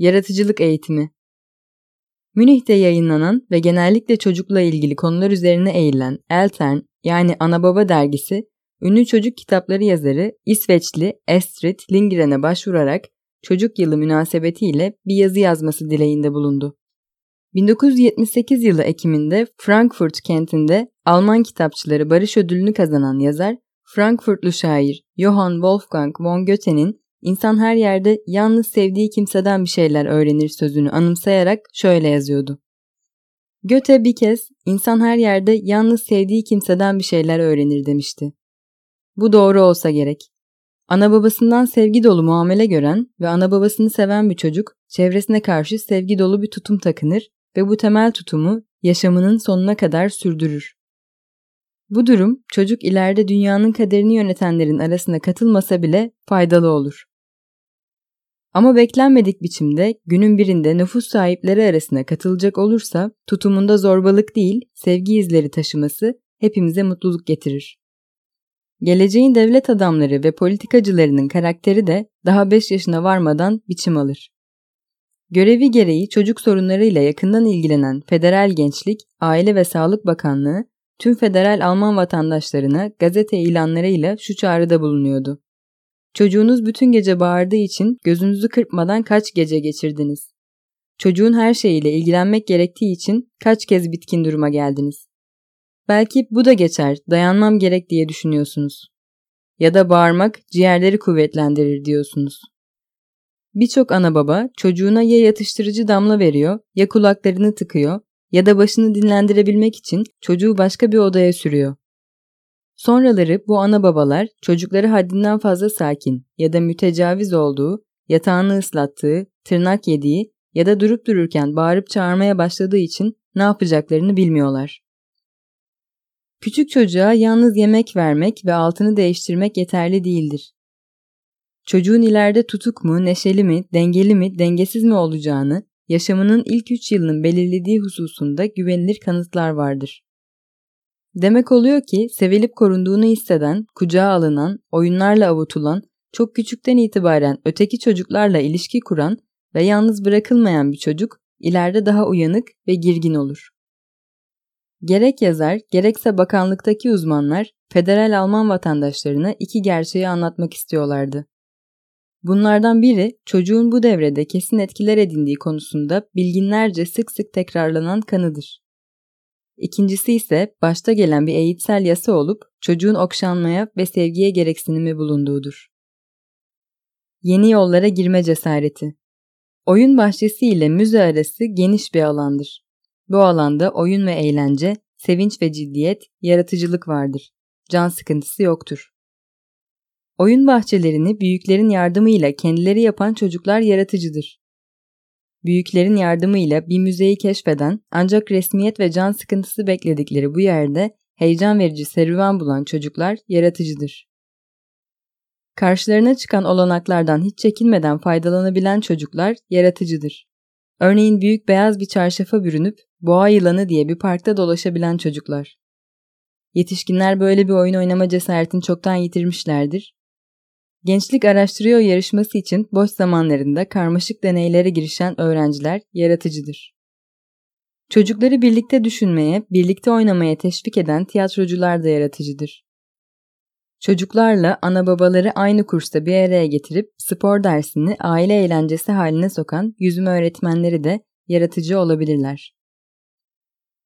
Yaratıcılık Eğitimi Münih'te yayınlanan ve genellikle çocukla ilgili konular üzerine eğilen Eltern yani Ana Baba dergisi, ünlü çocuk kitapları yazarı İsveçli Astrid Lindgren'e başvurarak çocuk yılı münasebetiyle bir yazı yazması dileğinde bulundu. 1978 yılı Ekim'inde Frankfurt kentinde Alman kitapçıları barış ödülünü kazanan yazar, Frankfurtlu şair Johann Wolfgang von Goethe'nin insan her yerde yalnız sevdiği kimseden bir şeyler öğrenir sözünü anımsayarak şöyle yazıyordu. Goethe bir kez insan her yerde yalnız sevdiği kimseden bir şeyler öğrenir demişti. Bu doğru olsa gerek. Ana babasından sevgi dolu muamele gören ve ana babasını seven bir çocuk çevresine karşı sevgi dolu bir tutum takınır ve bu temel tutumu yaşamının sonuna kadar sürdürür. Bu durum çocuk ileride dünyanın kaderini yönetenlerin arasına katılmasa bile faydalı olur. Ama beklenmedik biçimde günün birinde nüfus sahipleri arasına katılacak olursa tutumunda zorbalık değil, sevgi izleri taşıması hepimize mutluluk getirir. Geleceğin devlet adamları ve politikacılarının karakteri de daha 5 yaşına varmadan biçim alır. Görevi gereği çocuk sorunlarıyla yakından ilgilenen Federal Gençlik, Aile ve Sağlık Bakanlığı tüm federal Alman vatandaşlarına gazete ilanlarıyla şu çağrıda bulunuyordu. Çocuğunuz bütün gece bağırdığı için gözünüzü kırpmadan kaç gece geçirdiniz? Çocuğun her şeyiyle ilgilenmek gerektiği için kaç kez bitkin duruma geldiniz? Belki bu da geçer, dayanmam gerek diye düşünüyorsunuz. Ya da bağırmak ciğerleri kuvvetlendirir diyorsunuz. Birçok ana baba çocuğuna ya yatıştırıcı damla veriyor, ya kulaklarını tıkıyor ya da başını dinlendirebilmek için çocuğu başka bir odaya sürüyor. Sonraları bu ana babalar çocukları haddinden fazla sakin ya da mütecaviz olduğu, yatağını ıslattığı, tırnak yediği ya da durup dururken bağırıp çağırmaya başladığı için ne yapacaklarını bilmiyorlar. Küçük çocuğa yalnız yemek vermek ve altını değiştirmek yeterli değildir. Çocuğun ileride tutuk mu, neşeli mi, dengeli mi, dengesiz mi olacağını yaşamının ilk 3 yılının belirlediği hususunda güvenilir kanıtlar vardır. Demek oluyor ki sevilip korunduğunu hisseden, kucağa alınan, oyunlarla avutulan, çok küçükten itibaren öteki çocuklarla ilişki kuran ve yalnız bırakılmayan bir çocuk ileride daha uyanık ve girgin olur. Gerek yazar, gerekse bakanlıktaki uzmanlar federal Alman vatandaşlarına iki gerçeği anlatmak istiyorlardı. Bunlardan biri çocuğun bu devrede kesin etkiler edindiği konusunda bilginlerce sık sık tekrarlanan kanıdır. İkincisi ise başta gelen bir eğitsel yasa olup çocuğun okşanmaya ve sevgiye gereksinimi bulunduğudur. Yeni yollara girme cesareti. Oyun bahçesi ile müze arası geniş bir alandır. Bu alanda oyun ve eğlence, sevinç ve ciddiyet, yaratıcılık vardır. Can sıkıntısı yoktur. Oyun bahçelerini büyüklerin yardımıyla kendileri yapan çocuklar yaratıcıdır. Büyüklerin yardımıyla bir müzeyi keşfeden ancak resmiyet ve can sıkıntısı bekledikleri bu yerde heyecan verici serüven bulan çocuklar yaratıcıdır. Karşılarına çıkan olanaklardan hiç çekinmeden faydalanabilen çocuklar yaratıcıdır. Örneğin büyük beyaz bir çarşafa bürünüp boğa yılanı diye bir parkta dolaşabilen çocuklar. Yetişkinler böyle bir oyun oynama cesaretini çoktan yitirmişlerdir Gençlik Araştırıyor yarışması için boş zamanlarında karmaşık deneylere girişen öğrenciler yaratıcıdır. Çocukları birlikte düşünmeye, birlikte oynamaya teşvik eden tiyatrocular da yaratıcıdır. Çocuklarla ana babaları aynı kursta bir araya getirip spor dersini aile eğlencesi haline sokan yüzme öğretmenleri de yaratıcı olabilirler.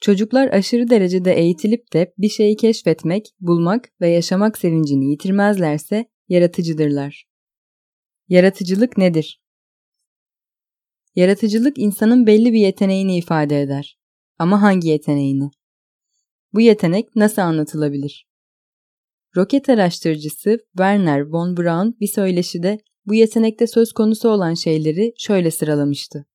Çocuklar aşırı derecede eğitilip de bir şeyi keşfetmek, bulmak ve yaşamak sevincini yitirmezlerse yaratıcıdırlar. Yaratıcılık nedir? Yaratıcılık insanın belli bir yeteneğini ifade eder. Ama hangi yeteneğini? Bu yetenek nasıl anlatılabilir? Roket araştırıcısı Werner von Braun bir söyleşide bu yetenekte söz konusu olan şeyleri şöyle sıralamıştı.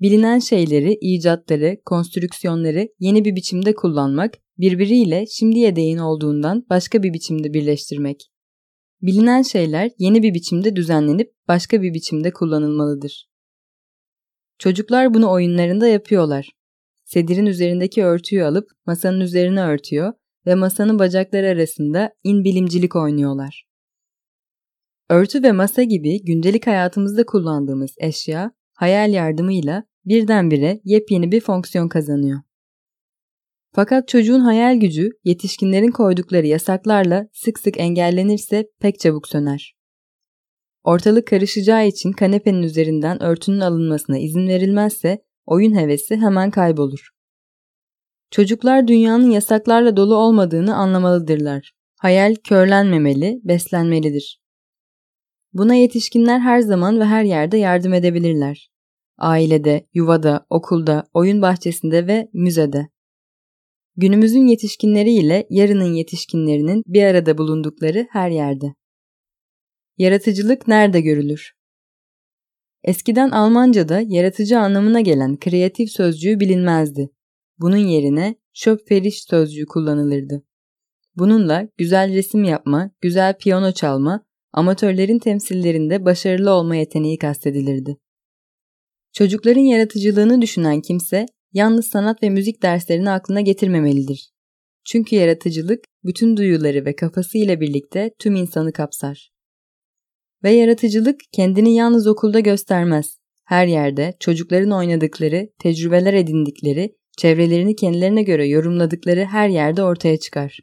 Bilinen şeyleri, icatları, konstrüksiyonları yeni bir biçimde kullanmak, birbiriyle şimdiye değin olduğundan başka bir biçimde birleştirmek. Bilinen şeyler yeni bir biçimde düzenlenip başka bir biçimde kullanılmalıdır. Çocuklar bunu oyunlarında yapıyorlar. Sedirin üzerindeki örtüyü alıp masanın üzerine örtüyor ve masanın bacakları arasında in bilimcilik oynuyorlar. Örtü ve masa gibi gündelik hayatımızda kullandığımız eşya hayal yardımıyla birdenbire yepyeni bir fonksiyon kazanıyor. Fakat çocuğun hayal gücü yetişkinlerin koydukları yasaklarla sık sık engellenirse pek çabuk söner. Ortalık karışacağı için kanepenin üzerinden örtünün alınmasına izin verilmezse oyun hevesi hemen kaybolur. Çocuklar dünyanın yasaklarla dolu olmadığını anlamalıdırlar. Hayal körlenmemeli, beslenmelidir. Buna yetişkinler her zaman ve her yerde yardım edebilirler. Ailede, yuvada, okulda, oyun bahçesinde ve müzede. Günümüzün yetişkinleri ile yarının yetişkinlerinin bir arada bulundukları her yerde. Yaratıcılık nerede görülür? Eskiden Almanca'da yaratıcı anlamına gelen kreatif sözcüğü bilinmezdi. Bunun yerine Schöpferisch sözcüğü kullanılırdı. Bununla güzel resim yapma, güzel piyano çalma, amatörlerin temsillerinde başarılı olma yeteneği kastedilirdi. Çocukların yaratıcılığını düşünen kimse yalnız sanat ve müzik derslerini aklına getirmemelidir. Çünkü yaratıcılık bütün duyuları ve kafasıyla birlikte tüm insanı kapsar. Ve yaratıcılık kendini yalnız okulda göstermez. Her yerde çocukların oynadıkları, tecrübeler edindikleri, çevrelerini kendilerine göre yorumladıkları her yerde ortaya çıkar.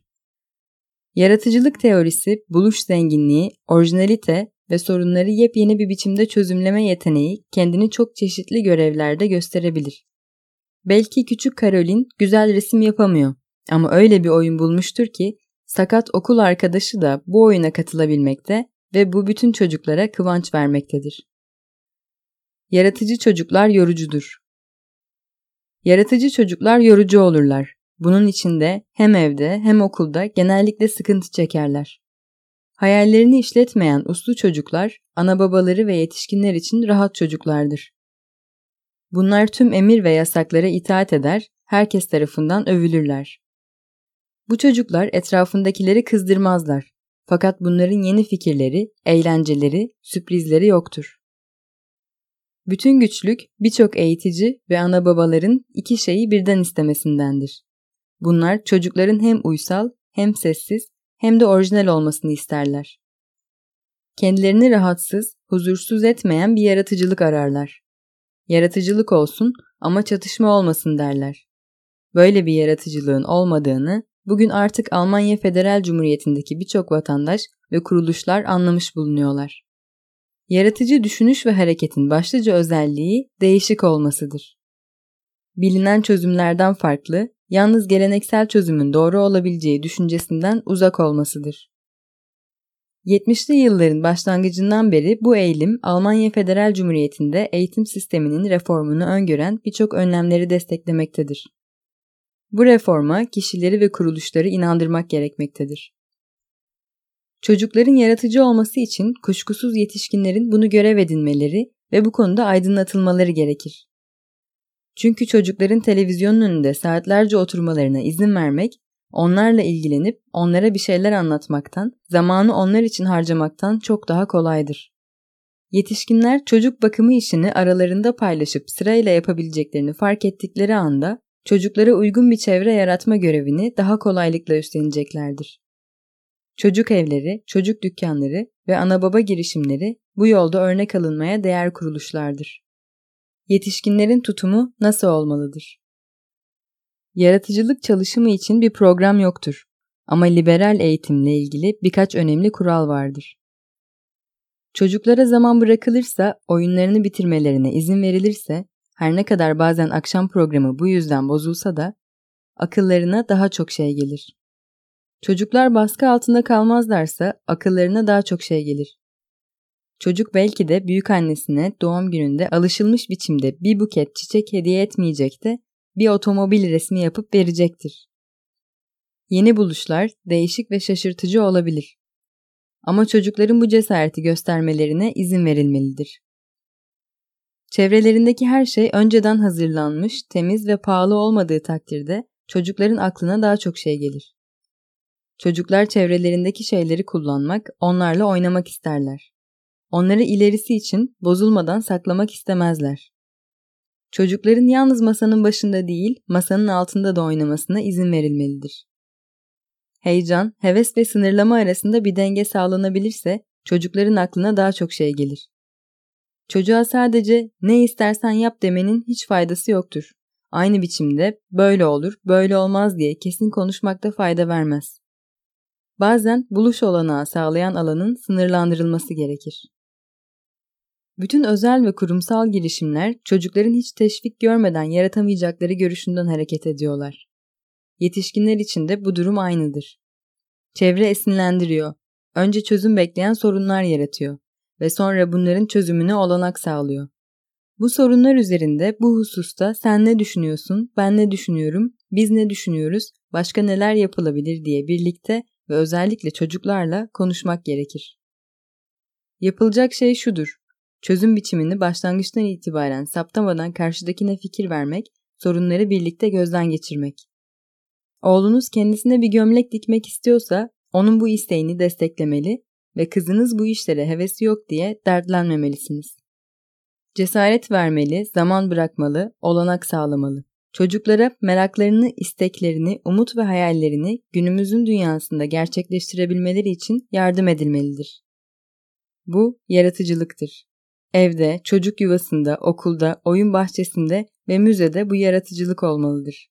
Yaratıcılık teorisi, buluş zenginliği, orijinalite ve sorunları yepyeni bir biçimde çözümleme yeteneği kendini çok çeşitli görevlerde gösterebilir. Belki küçük Caroline güzel resim yapamıyor ama öyle bir oyun bulmuştur ki sakat okul arkadaşı da bu oyuna katılabilmekte ve bu bütün çocuklara kıvanç vermektedir. Yaratıcı çocuklar yorucudur. Yaratıcı çocuklar yorucu olurlar. Bunun içinde hem evde hem okulda genellikle sıkıntı çekerler. Hayallerini işletmeyen uslu çocuklar, ana babaları ve yetişkinler için rahat çocuklardır. Bunlar tüm emir ve yasaklara itaat eder, herkes tarafından övülürler. Bu çocuklar etrafındakileri kızdırmazlar. Fakat bunların yeni fikirleri, eğlenceleri, sürprizleri yoktur. Bütün güçlük birçok eğitici ve ana babaların iki şeyi birden istemesindendir. Bunlar çocukların hem uysal, hem sessiz, hem de orijinal olmasını isterler. Kendilerini rahatsız, huzursuz etmeyen bir yaratıcılık ararlar. Yaratıcılık olsun ama çatışma olmasın derler. Böyle bir yaratıcılığın olmadığını bugün artık Almanya Federal Cumhuriyeti'ndeki birçok vatandaş ve kuruluşlar anlamış bulunuyorlar. Yaratıcı düşünüş ve hareketin başlıca özelliği değişik olmasıdır. Bilinen çözümlerden farklı, yalnız geleneksel çözümün doğru olabileceği düşüncesinden uzak olmasıdır. 70'li yılların başlangıcından beri bu eğilim Almanya Federal Cumhuriyeti'nde eğitim sisteminin reformunu öngören birçok önlemleri desteklemektedir. Bu reforma kişileri ve kuruluşları inandırmak gerekmektedir. Çocukların yaratıcı olması için kuşkusuz yetişkinlerin bunu görev edinmeleri ve bu konuda aydınlatılmaları gerekir. Çünkü çocukların televizyonun önünde saatlerce oturmalarına izin vermek, onlarla ilgilenip onlara bir şeyler anlatmaktan, zamanı onlar için harcamaktan çok daha kolaydır. Yetişkinler çocuk bakımı işini aralarında paylaşıp sırayla yapabileceklerini fark ettikleri anda çocuklara uygun bir çevre yaratma görevini daha kolaylıkla üstleneceklerdir. Çocuk evleri, çocuk dükkanları ve ana baba girişimleri bu yolda örnek alınmaya değer kuruluşlardır. Yetişkinlerin tutumu nasıl olmalıdır? Yaratıcılık çalışımı için bir program yoktur ama liberal eğitimle ilgili birkaç önemli kural vardır. Çocuklara zaman bırakılırsa, oyunlarını bitirmelerine izin verilirse, her ne kadar bazen akşam programı bu yüzden bozulsa da akıllarına daha çok şey gelir. Çocuklar baskı altında kalmazlarsa akıllarına daha çok şey gelir. Çocuk belki de büyük annesine doğum gününde alışılmış biçimde bir buket çiçek hediye etmeyecek de bir otomobil resmi yapıp verecektir. Yeni buluşlar değişik ve şaşırtıcı olabilir. Ama çocukların bu cesareti göstermelerine izin verilmelidir. Çevrelerindeki her şey önceden hazırlanmış, temiz ve pahalı olmadığı takdirde çocukların aklına daha çok şey gelir. Çocuklar çevrelerindeki şeyleri kullanmak, onlarla oynamak isterler. Onları ilerisi için bozulmadan saklamak istemezler. Çocukların yalnız masanın başında değil, masanın altında da oynamasına izin verilmelidir. Heyecan, heves ve sınırlama arasında bir denge sağlanabilirse çocukların aklına daha çok şey gelir. Çocuğa sadece ne istersen yap demenin hiç faydası yoktur. Aynı biçimde böyle olur, böyle olmaz diye kesin konuşmakta fayda vermez. Bazen buluş olanağı sağlayan alanın sınırlandırılması gerekir. Bütün özel ve kurumsal girişimler çocukların hiç teşvik görmeden yaratamayacakları görüşünden hareket ediyorlar. Yetişkinler için de bu durum aynıdır. Çevre esinlendiriyor. Önce çözüm bekleyen sorunlar yaratıyor ve sonra bunların çözümüne olanak sağlıyor. Bu sorunlar üzerinde bu hususta sen ne düşünüyorsun, ben ne düşünüyorum, biz ne düşünüyoruz, başka neler yapılabilir diye birlikte ve özellikle çocuklarla konuşmak gerekir. Yapılacak şey şudur. Çözüm biçimini başlangıçtan itibaren saptamadan karşıdakine fikir vermek, sorunları birlikte gözden geçirmek. Oğlunuz kendisine bir gömlek dikmek istiyorsa onun bu isteğini desteklemeli ve kızınız bu işlere hevesi yok diye dertlenmemelisiniz. Cesaret vermeli, zaman bırakmalı, olanak sağlamalı. Çocuklara meraklarını, isteklerini, umut ve hayallerini günümüzün dünyasında gerçekleştirebilmeleri için yardım edilmelidir. Bu yaratıcılıktır. Evde, çocuk yuvasında, okulda, oyun bahçesinde ve müzede bu yaratıcılık olmalıdır.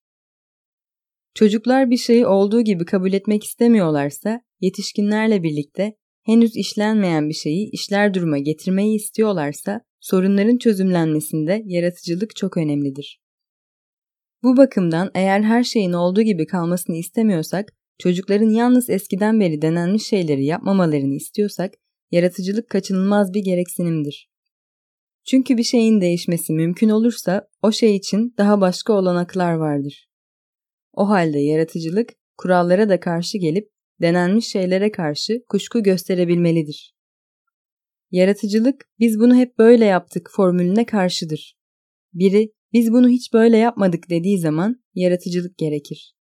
Çocuklar bir şeyi olduğu gibi kabul etmek istemiyorlarsa, yetişkinlerle birlikte henüz işlenmeyen bir şeyi işler duruma getirmeyi istiyorlarsa, sorunların çözümlenmesinde yaratıcılık çok önemlidir. Bu bakımdan eğer her şeyin olduğu gibi kalmasını istemiyorsak, çocukların yalnız eskiden beri denenmiş şeyleri yapmamalarını istiyorsak, yaratıcılık kaçınılmaz bir gereksinimdir. Çünkü bir şeyin değişmesi mümkün olursa o şey için daha başka olanaklar vardır. O halde yaratıcılık kurallara da karşı gelip denenmiş şeylere karşı kuşku gösterebilmelidir. Yaratıcılık biz bunu hep böyle yaptık formülüne karşıdır. Biri biz bunu hiç böyle yapmadık dediği zaman yaratıcılık gerekir.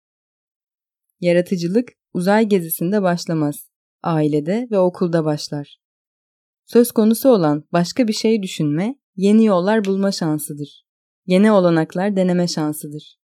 Yaratıcılık uzay gezisinde başlamaz. Ailede ve okulda başlar. Söz konusu olan başka bir şey düşünme, yeni yollar bulma şansıdır. Yeni olanaklar deneme şansıdır.